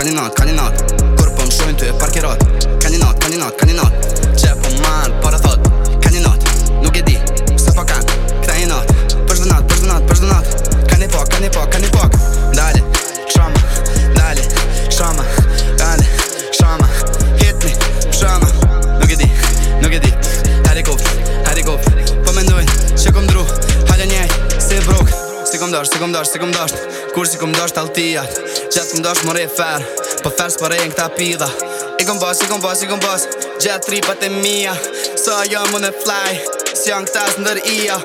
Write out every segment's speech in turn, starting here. Cunning out, cunning out. kom dash, si kom dash, si kom dash Kur si kom dash t'altia Gjatë kom dash më re fer Po fer s'pare e në këta pida I kom bas, i kom bas, i kom bas Gjatë tri pat e mija So a jo më në fly Si janë këta së ndër i a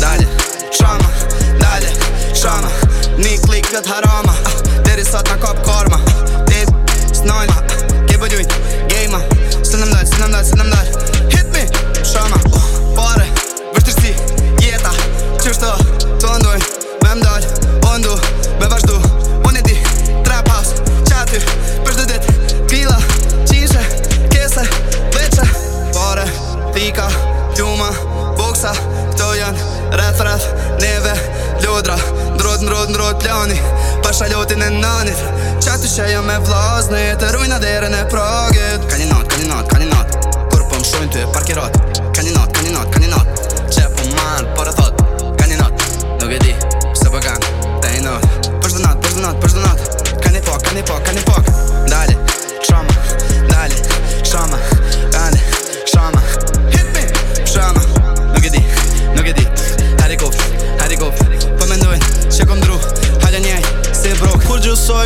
Dalje, shama Dalje, shama Një klik këtë harama Deri sot n'a kop Ndro t'lani, pasha ljoti në nani Qatu qe jam e vlazni, e te rujna dhe e pro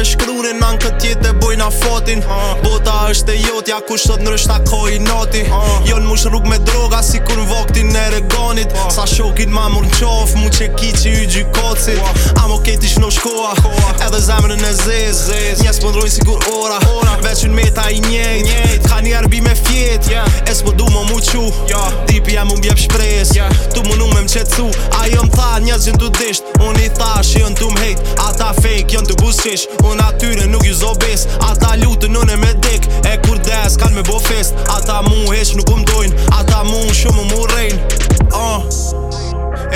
shkrune në në këtë jetë e bojna fatin Bota është e jotja ku shtot nërështa ko i nati Jo në mush rrug me droga si kur në vaktin e reganit Sa shokin ma mur në qof, mu që ki që i gjykocit Amo keti shno shkoa, edhe zemrën e zez Njes pëndrojnë po si kur ora, veqin me ta i njejt Ka një erbi me fjet, es po du mo muqu Tipi jam unë mbjep shpres, qetsu A jëm tha njës zhën të disht Unë i tha shë jën të mhejt A ta fejk jën të busqish Unë atyre nuk ju zo bes A ta lutë në në me dik E kur des kanë me bo fest A ta mu hesh nuk um dojn A ta mu shumë mu rejn uh. Ah,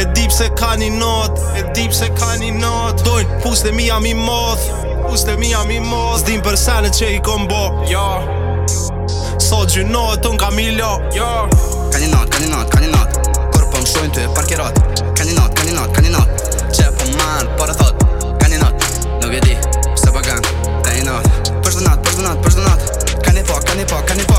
e dip se ka një not E dip se ka një not Dojn pus mi jam i moth Pus të mi jam i moth Zdim për sanë që i kom bo Ja Sot gjë notë, unë kam i lo Ka një not, ka një not, ka një not shkojnë të parkerat Kaninat, kaninat, kaninat Që po marë, para po thot Kaninat, nuk e di Pse po kanë, të i not Përshdo nat, përshdo nat, përshdo nat Kani po, kani po, kani po